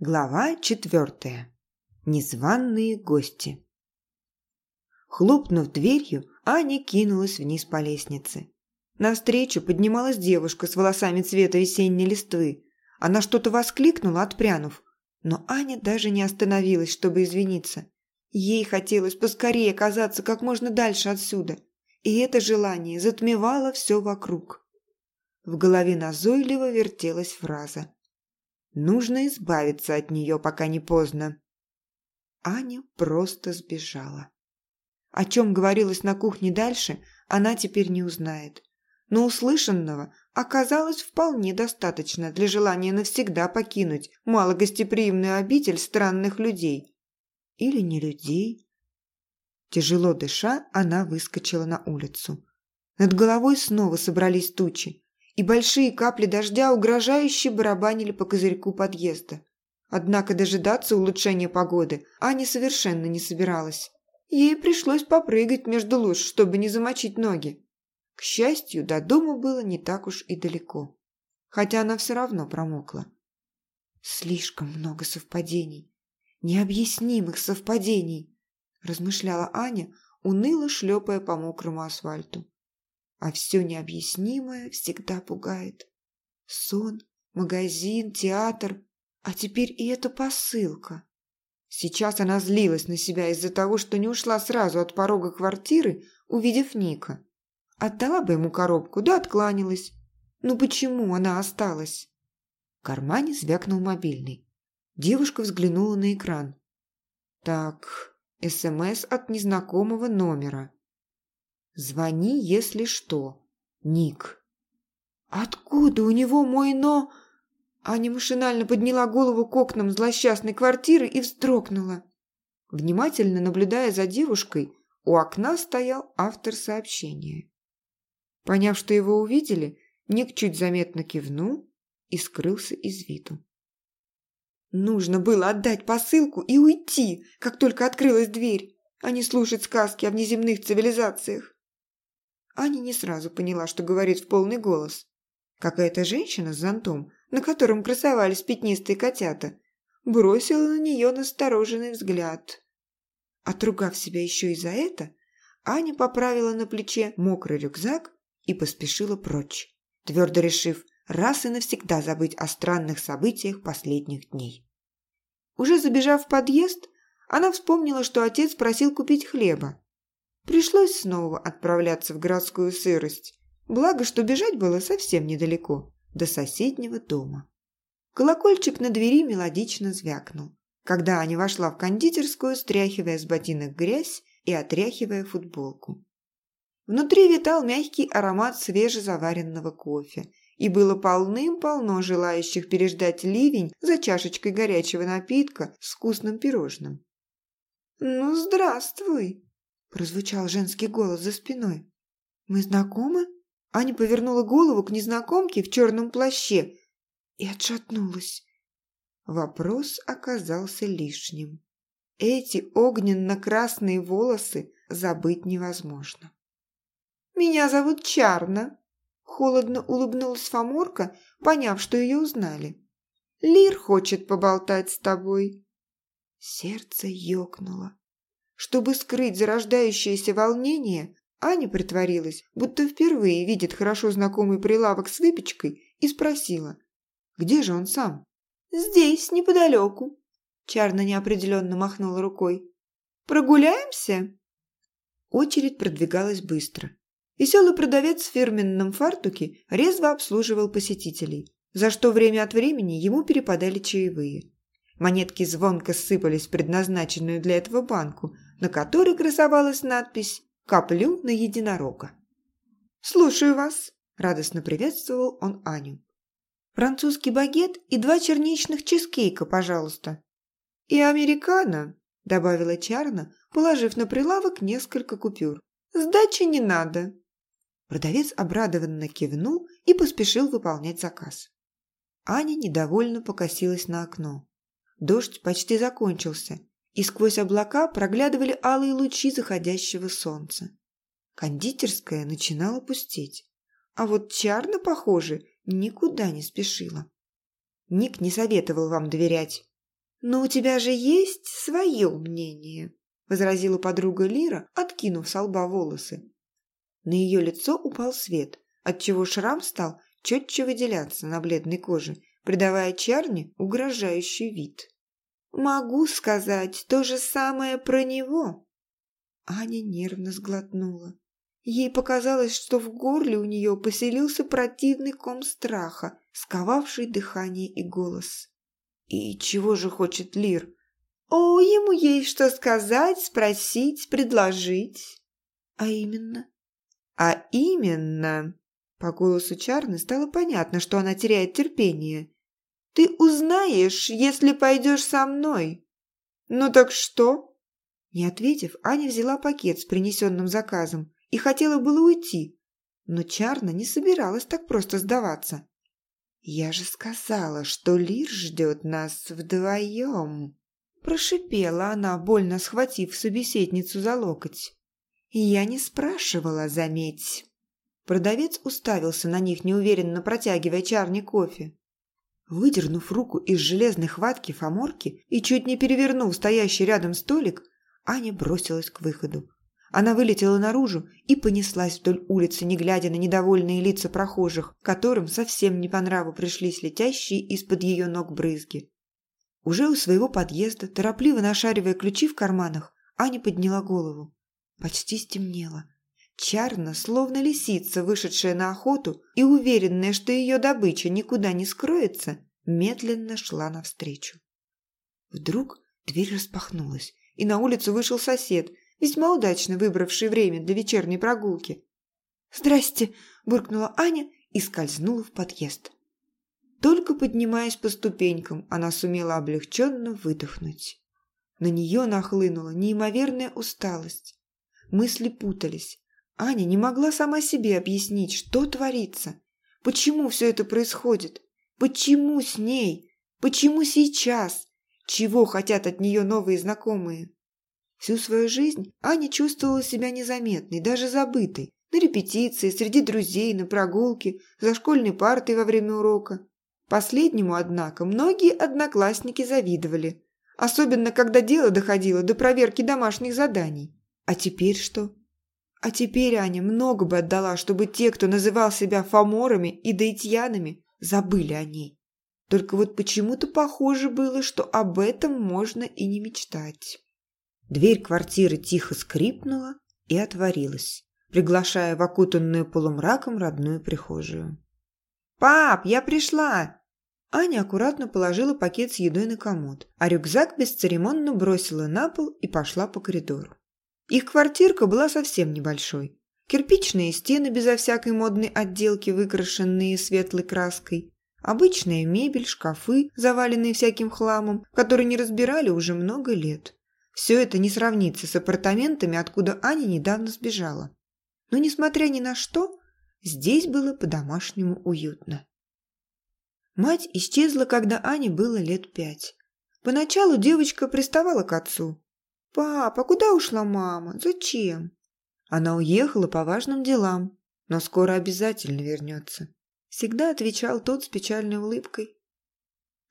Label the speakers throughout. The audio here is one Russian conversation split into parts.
Speaker 1: Глава четвертая. Незваные гости. Хлопнув дверью, Аня кинулась вниз по лестнице. Навстречу поднималась девушка с волосами цвета весенней листвы. Она что-то воскликнула, отпрянув. Но Аня даже не остановилась, чтобы извиниться. Ей хотелось поскорее оказаться как можно дальше отсюда. И это желание затмевало все вокруг. В голове назойливо вертелась фраза Нужно избавиться от нее, пока не поздно. Аня просто сбежала. О чем говорилось на кухне дальше, она теперь не узнает. Но услышанного оказалось вполне достаточно для желания навсегда покинуть малогостеприимную обитель странных людей. Или не людей. Тяжело дыша, она выскочила на улицу. Над головой снова собрались тучи и большие капли дождя угрожающе барабанили по козырьку подъезда. Однако дожидаться улучшения погоды Аня совершенно не собиралась. Ей пришлось попрыгать между луж, чтобы не замочить ноги. К счастью, до дома было не так уж и далеко. Хотя она все равно промокла. Слишком много совпадений. Необъяснимых совпадений, размышляла Аня, уныло шлепая по мокрому асфальту. А все необъяснимое всегда пугает. Сон, магазин, театр, а теперь и эта посылка. Сейчас она злилась на себя из-за того, что не ушла сразу от порога квартиры, увидев Ника. Отдала бы ему коробку, да откланялась. Ну почему она осталась? В кармане звякнул мобильный. Девушка взглянула на экран. Так, СМС от незнакомого номера. Звони, если что. Ник. Откуда у него мой но... Аня машинально подняла голову к окнам злосчастной квартиры и вздрогнула. Внимательно наблюдая за девушкой, у окна стоял автор сообщения. Поняв, что его увидели, Ник чуть заметно кивнул и скрылся из виду. Нужно было отдать посылку и уйти, как только открылась дверь, а не слушать сказки о внеземных цивилизациях. Аня не сразу поняла, что говорит в полный голос. Какая-то женщина с зонтом, на котором красовались пятнистые котята, бросила на нее настороженный взгляд. Отругав себя еще и за это, Аня поправила на плече мокрый рюкзак и поспешила прочь, твердо решив раз и навсегда забыть о странных событиях последних дней. Уже забежав в подъезд, она вспомнила, что отец просил купить хлеба, Пришлось снова отправляться в городскую сырость. Благо, что бежать было совсем недалеко, до соседнего дома. Колокольчик на двери мелодично звякнул, когда Аня вошла в кондитерскую, стряхивая с ботинок грязь и отряхивая футболку. Внутри витал мягкий аромат свежезаваренного кофе, и было полным-полно желающих переждать ливень за чашечкой горячего напитка с вкусным пирожным. «Ну, здравствуй!» Прозвучал женский голос за спиной. «Мы знакомы?» Аня повернула голову к незнакомке в черном плаще и отшатнулась. Вопрос оказался лишним. Эти огненно-красные волосы забыть невозможно. «Меня зовут Чарна», – холодно улыбнулась Фоморка, поняв, что ее узнали. «Лир хочет поболтать с тобой». Сердце ёкнуло. Чтобы скрыть зарождающееся волнение, Аня притворилась, будто впервые видит хорошо знакомый прилавок с выпечкой и спросила, где же он сам? «Здесь, неподалеку», – Чарна неопределенно махнула рукой. «Прогуляемся?» Очередь продвигалась быстро. Веселый продавец в фирменном фартуке резво обслуживал посетителей, за что время от времени ему перепадали чаевые. Монетки звонко сыпались в предназначенную для этого банку, на которой красовалась надпись «Коплю на единорога». «Слушаю вас», – радостно приветствовал он Аню. «Французский багет и два черничных чизкейка, пожалуйста». «И американо», – добавила Чарна, положив на прилавок несколько купюр. «Сдачи не надо». Продавец обрадованно кивнул и поспешил выполнять заказ. Аня недовольно покосилась на окно. Дождь почти закончился, и сквозь облака проглядывали алые лучи заходящего солнца. Кондитерская начинала пустеть, а вот Чарна, похоже, никуда не спешила. Ник не советовал вам доверять. «Но у тебя же есть свое мнение», – возразила подруга Лира, откинув со лба волосы. На ее лицо упал свет, отчего шрам стал четче выделяться на бледной коже, придавая Чарне угрожающий вид. «Могу сказать то же самое про него». Аня нервно сглотнула. Ей показалось, что в горле у нее поселился противный ком страха, сковавший дыхание и голос. «И чего же хочет Лир?» «О, ему есть что сказать, спросить, предложить». «А именно?» «А именно...» По голосу Чарны стало понятно, что она теряет терпение. «Ты узнаешь, если пойдешь со мной». «Ну так что?» Не ответив, Аня взяла пакет с принесенным заказом и хотела было уйти, но Чарна не собиралась так просто сдаваться. «Я же сказала, что Лир ждет нас вдвоем!» Прошипела она, больно схватив собеседницу за локоть. «Я не спрашивала, заметь!» Продавец уставился на них, неуверенно протягивая чарни кофе. Выдернув руку из железной хватки фоморки и чуть не перевернув стоящий рядом столик, Аня бросилась к выходу. Она вылетела наружу и понеслась вдоль улицы, не глядя на недовольные лица прохожих, которым совсем не по нраву пришлись летящие из-под ее ног брызги. Уже у своего подъезда, торопливо нашаривая ключи в карманах, Аня подняла голову. Почти стемнело. Чарна, словно лисица, вышедшая на охоту и уверенная, что ее добыча никуда не скроется, медленно шла навстречу. Вдруг дверь распахнулась, и на улицу вышел сосед, весьма удачно выбравший время для вечерней прогулки. «Здрасте!» – буркнула Аня и скользнула в подъезд. Только поднимаясь по ступенькам, она сумела облегченно выдохнуть. На нее нахлынула неимоверная усталость. Мысли путались, Аня не могла сама себе объяснить, что творится. Почему все это происходит? Почему с ней? Почему сейчас? Чего хотят от нее новые знакомые? Всю свою жизнь Аня чувствовала себя незаметной, даже забытой. На репетиции, среди друзей, на прогулке, за школьной партой во время урока. Последнему, однако, многие одноклассники завидовали. Особенно, когда дело доходило до проверки домашних заданий. А теперь что? А теперь Аня много бы отдала, чтобы те, кто называл себя фаморами и даитьянами, забыли о ней. Только вот почему-то похоже было, что об этом можно и не мечтать. Дверь квартиры тихо скрипнула и отворилась, приглашая в окутанную полумраком родную прихожую. «Пап, я пришла!» Аня аккуратно положила пакет с едой на комод, а рюкзак бесцеремонно бросила на пол и пошла по коридору. Их квартирка была совсем небольшой. Кирпичные стены безо всякой модной отделки, выкрашенные светлой краской. Обычная мебель, шкафы, заваленные всяким хламом, который не разбирали уже много лет. Все это не сравнится с апартаментами, откуда Аня недавно сбежала. Но, несмотря ни на что, здесь было по-домашнему уютно. Мать исчезла, когда Ане было лет пять. Поначалу девочка приставала к отцу, «Папа, куда ушла мама? Зачем?» Она уехала по важным делам, но скоро обязательно вернется. Всегда отвечал тот с печальной улыбкой.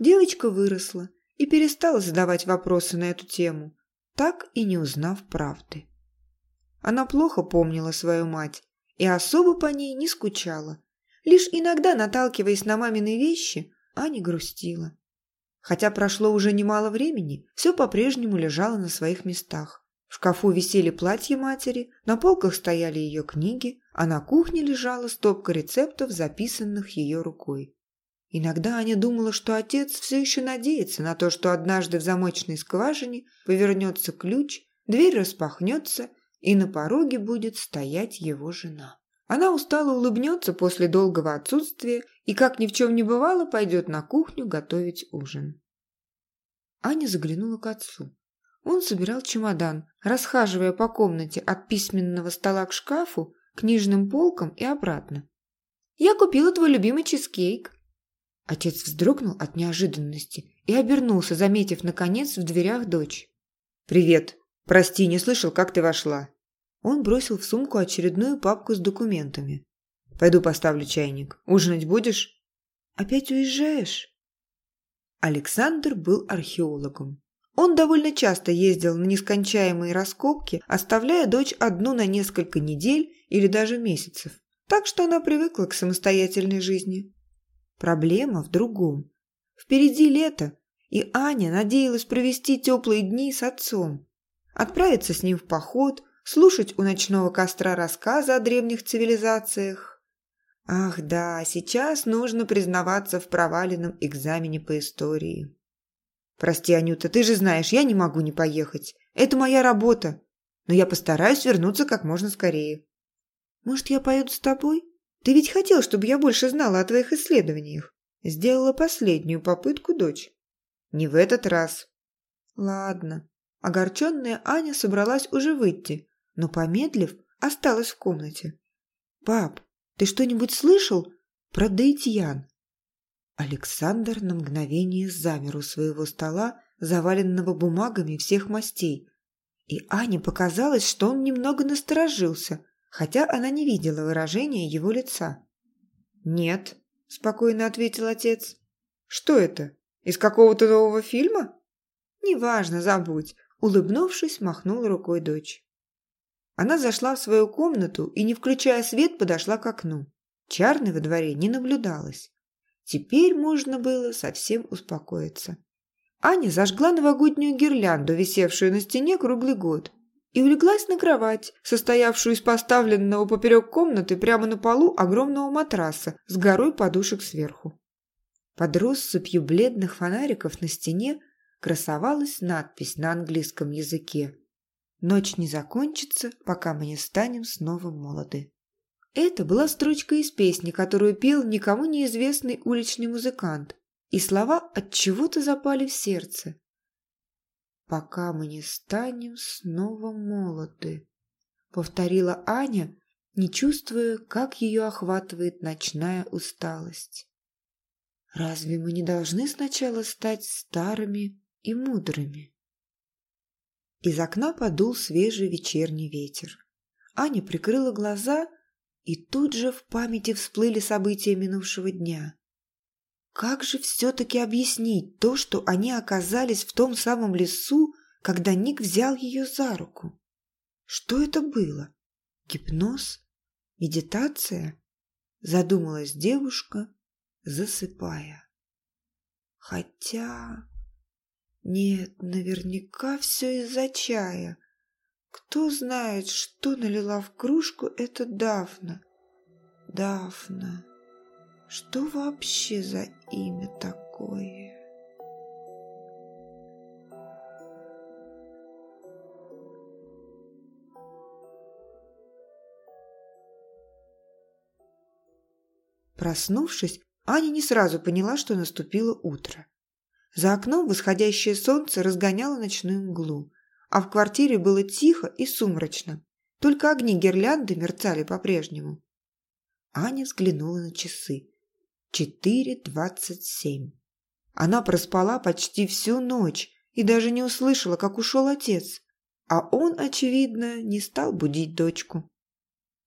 Speaker 1: Девочка выросла и перестала задавать вопросы на эту тему, так и не узнав правды. Она плохо помнила свою мать и особо по ней не скучала. Лишь иногда, наталкиваясь на мамины вещи, Аня грустила. Хотя прошло уже немало времени, все по-прежнему лежало на своих местах. В шкафу висели платья матери, на полках стояли ее книги, а на кухне лежала стопка рецептов, записанных ее рукой. Иногда Аня думала, что отец все еще надеется на то, что однажды в замочной скважине повернется ключ, дверь распахнется, и на пороге будет стоять его жена. Она устало улыбнется после долгого отсутствия и, как ни в чем не бывало, пойдет на кухню готовить ужин. Аня заглянула к отцу. Он собирал чемодан, расхаживая по комнате от письменного стола к шкафу, книжным полкам и обратно. «Я купила твой любимый чизкейк». Отец вздрогнул от неожиданности и обернулся, заметив, наконец, в дверях дочь. «Привет. Прости, не слышал, как ты вошла». Он бросил в сумку очередную папку с документами. «Пойду поставлю чайник. Ужинать будешь?» «Опять уезжаешь?» Александр был археологом. Он довольно часто ездил на нескончаемые раскопки, оставляя дочь одну на несколько недель или даже месяцев. Так что она привыкла к самостоятельной жизни. Проблема в другом. Впереди лето, и Аня надеялась провести теплые дни с отцом. Отправиться с ним в поход, слушать у ночного костра рассказы о древних цивилизациях. Ах да, сейчас нужно признаваться в проваленном экзамене по истории. «Прости, Анюта, ты же знаешь, я не могу не поехать. Это моя работа. Но я постараюсь вернуться как можно скорее». «Может, я поеду с тобой? Ты ведь хотел, чтобы я больше знала о твоих исследованиях». Сделала последнюю попытку дочь. «Не в этот раз». «Ладно». Огорченная Аня собралась уже выйти, но, помедлив, осталась в комнате. «Пап, ты что-нибудь слышал про Дейтьян?» Александр на мгновение замер у своего стола, заваленного бумагами всех мастей. И Ане показалось, что он немного насторожился, хотя она не видела выражения его лица. «Нет», – спокойно ответил отец. «Что это? Из какого-то нового фильма?» «Неважно, забудь», – улыбнувшись, махнула рукой дочь. Она зашла в свою комнату и, не включая свет, подошла к окну. Чарны во дворе не наблюдалось. Теперь можно было совсем успокоиться. Аня зажгла новогоднюю гирлянду, висевшую на стене круглый год, и улеглась на кровать, состоявшую из поставленного поперек комнаты прямо на полу огромного матраса с горой подушек сверху. Под россыпью бледных фонариков на стене красовалась надпись на английском языке «Ночь не закончится, пока мы не станем снова молоды». Это была строчка из песни, которую пел никому неизвестный уличный музыкант, и слова от чего-то запали в сердце. «Пока мы не станем снова молоды», — повторила Аня, не чувствуя, как ее охватывает ночная усталость. «Разве мы не должны сначала стать старыми и мудрыми?» Из окна подул свежий вечерний ветер. Аня прикрыла глаза и тут же в памяти всплыли события минувшего дня. Как же все-таки объяснить то, что они оказались в том самом лесу, когда Ник взял ее за руку? Что это было? Гипноз? Медитация? Задумалась девушка, засыпая. Хотя... Нет, наверняка все из-за чая. Кто знает, что налила в кружку эта Дафна? Дафна. Что вообще за имя такое? Проснувшись, Аня не сразу поняла, что наступило утро. За окном восходящее солнце разгоняло ночную мглу а в квартире было тихо и сумрачно. Только огни гирлянды мерцали по-прежнему. Аня взглянула на часы. Четыре двадцать семь. Она проспала почти всю ночь и даже не услышала, как ушел отец. А он, очевидно, не стал будить дочку.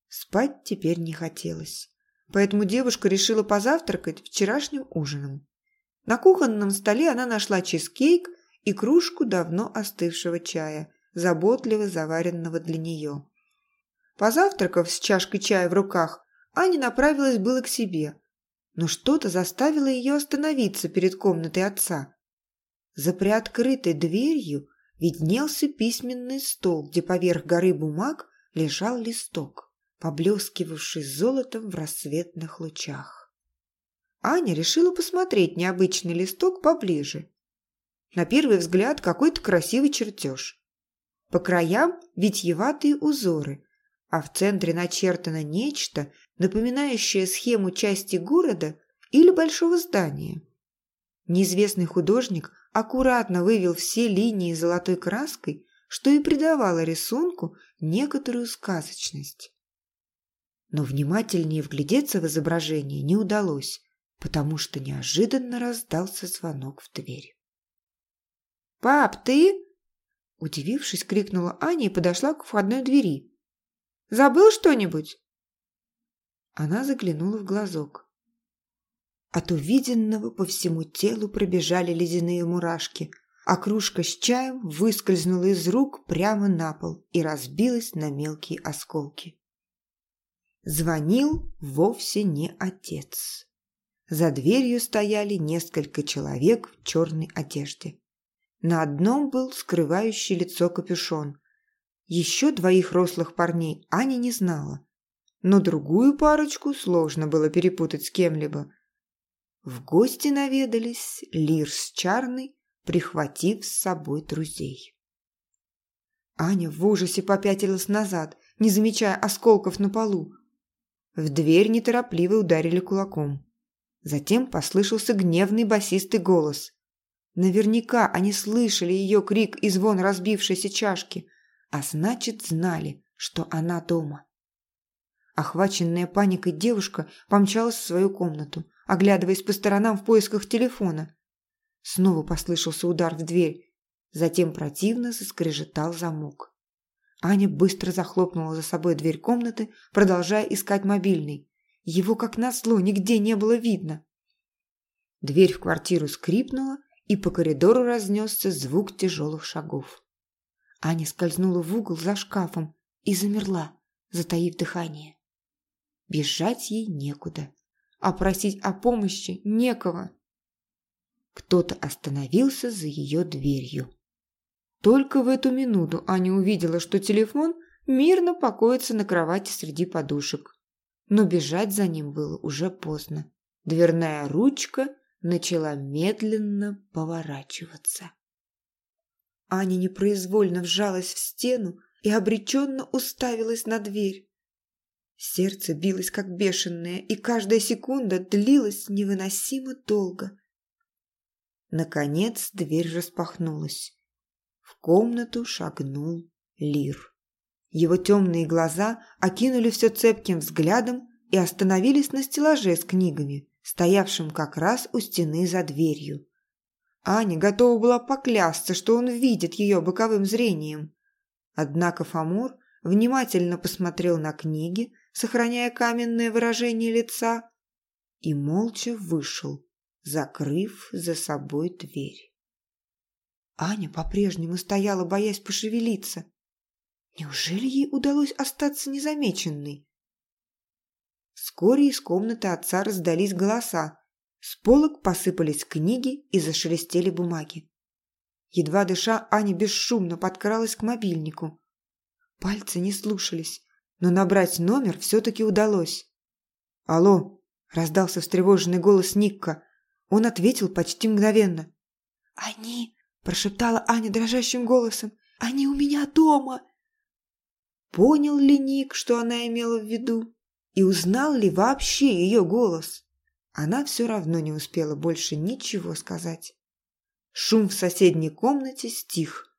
Speaker 1: Спать теперь не хотелось. Поэтому девушка решила позавтракать вчерашним ужином. На кухонном столе она нашла чизкейк и кружку давно остывшего чая, заботливо заваренного для нее. Позавтракав с чашкой чая в руках, Аня направилась было к себе, но что-то заставило ее остановиться перед комнатой отца. За приоткрытой дверью виднелся письменный стол, где поверх горы бумаг лежал листок, поблескивавший золотом в рассветных лучах. Аня решила посмотреть необычный листок поближе на первый взгляд какой-то красивый чертеж. По краям витьеватые узоры, а в центре начертано нечто, напоминающее схему части города или большого здания. Неизвестный художник аккуратно вывел все линии золотой краской, что и придавало рисунку некоторую сказочность. Но внимательнее вглядеться в изображение не удалось, потому что неожиданно раздался звонок в дверь. «Пап, ты?» Удивившись, крикнула Аня и подошла к входной двери. «Забыл что-нибудь?» Она заглянула в глазок. От увиденного по всему телу пробежали ледяные мурашки, а кружка с чаем выскользнула из рук прямо на пол и разбилась на мелкие осколки. Звонил вовсе не отец. За дверью стояли несколько человек в черной одежде. На одном был скрывающий лицо капюшон. Еще двоих рослых парней Аня не знала, но другую парочку сложно было перепутать с кем-либо. В гости наведались Лир с Чарной, прихватив с собой друзей. Аня в ужасе попятилась назад, не замечая осколков на полу. В дверь неторопливо ударили кулаком. Затем послышался гневный басистый голос. Наверняка они слышали ее крик и звон разбившейся чашки, а значит, знали, что она дома. Охваченная паникой девушка помчалась в свою комнату, оглядываясь по сторонам в поисках телефона. Снова послышался удар в дверь, затем противно заскрежетал замок. Аня быстро захлопнула за собой дверь комнаты, продолжая искать мобильный. Его, как назло, нигде не было видно. Дверь в квартиру скрипнула, и по коридору разнесся звук тяжелых шагов. Аня скользнула в угол за шкафом и замерла, затаив дыхание. Бежать ей некуда, а просить о помощи некого. Кто-то остановился за ее дверью. Только в эту минуту Аня увидела, что телефон мирно покоится на кровати среди подушек. Но бежать за ним было уже поздно. Дверная ручка начала медленно поворачиваться. Аня непроизвольно вжалась в стену и обреченно уставилась на дверь. Сердце билось как бешеное, и каждая секунда длилась невыносимо долго. Наконец дверь распахнулась. В комнату шагнул Лир. Его темные глаза окинули все цепким взглядом и остановились на стеллаже с книгами, стоявшем как раз у стены за дверью. Аня готова была поклясться, что он видит ее боковым зрением. Однако Фомор внимательно посмотрел на книги, сохраняя каменное выражение лица, и молча вышел, закрыв за собой дверь. Аня по-прежнему стояла, боясь пошевелиться. Неужели ей удалось остаться незамеченной? Вскоре из комнаты отца раздались голоса. С полок посыпались книги и зашелестели бумаги. Едва дыша, Аня бесшумно подкралась к мобильнику. Пальцы не слушались, но набрать номер все-таки удалось. «Алло!» – раздался встревоженный голос Никка. Он ответил почти мгновенно. «Они!» – прошептала Аня дрожащим голосом. «Они у меня дома!» Понял ли Ник, что она имела в виду? И узнал ли вообще ее голос? Она все равно не успела больше ничего сказать. Шум в соседней комнате стих.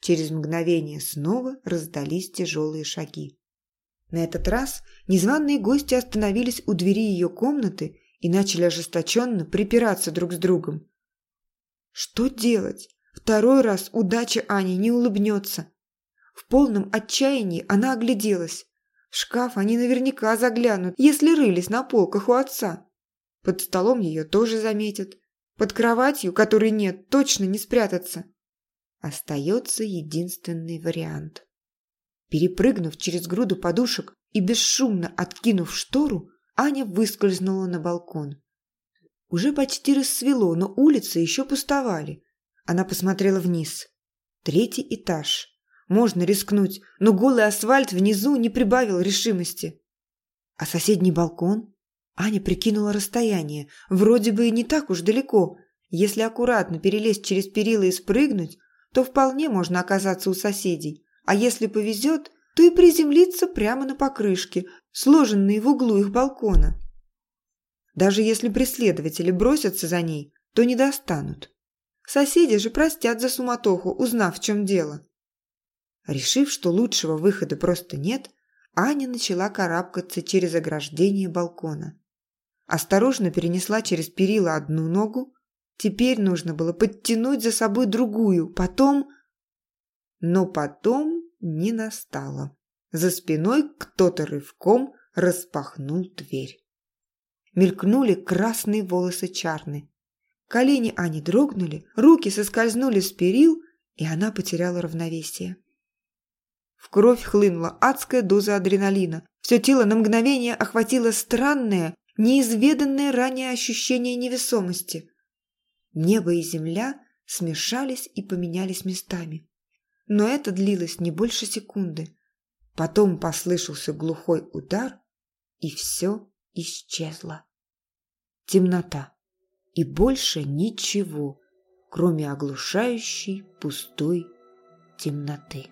Speaker 1: Через мгновение снова раздались тяжелые шаги. На этот раз незваные гости остановились у двери ее комнаты и начали ожесточенно припираться друг с другом. Что делать? Второй раз удача Ани не улыбнется. В полном отчаянии она огляделась. В шкаф они наверняка заглянут, если рылись на полках у отца. Под столом ее тоже заметят. Под кроватью, которой нет, точно не спрятаться остается единственный вариант. Перепрыгнув через груду подушек и бесшумно откинув штору, Аня выскользнула на балкон. Уже почти рассвело, но улицы еще пустовали. Она посмотрела вниз. Третий этаж. Можно рискнуть, но голый асфальт внизу не прибавил решимости. А соседний балкон? Аня прикинула расстояние. Вроде бы и не так уж далеко. Если аккуратно перелезть через перила и спрыгнуть, то вполне можно оказаться у соседей, а если повезет, то и приземлиться прямо на покрышке, сложенные в углу их балкона. Даже если преследователи бросятся за ней, то не достанут. Соседи же простят за суматоху, узнав, в чем дело. Решив, что лучшего выхода просто нет, Аня начала карабкаться через ограждение балкона. Осторожно перенесла через перила одну ногу, Теперь нужно было подтянуть за собой другую, потом... Но потом не настало. За спиной кто-то рывком распахнул дверь. мелькнули красные волосы Чарны. Колени Ани дрогнули, руки соскользнули с перил, и она потеряла равновесие. В кровь хлынула адская доза адреналина. Все тело на мгновение охватило странное, неизведанное ранее ощущение невесомости. Небо и земля смешались и поменялись местами. Но это длилось не больше секунды. Потом послышался глухой удар, и все исчезло. Темнота. И больше ничего, кроме оглушающей пустой темноты.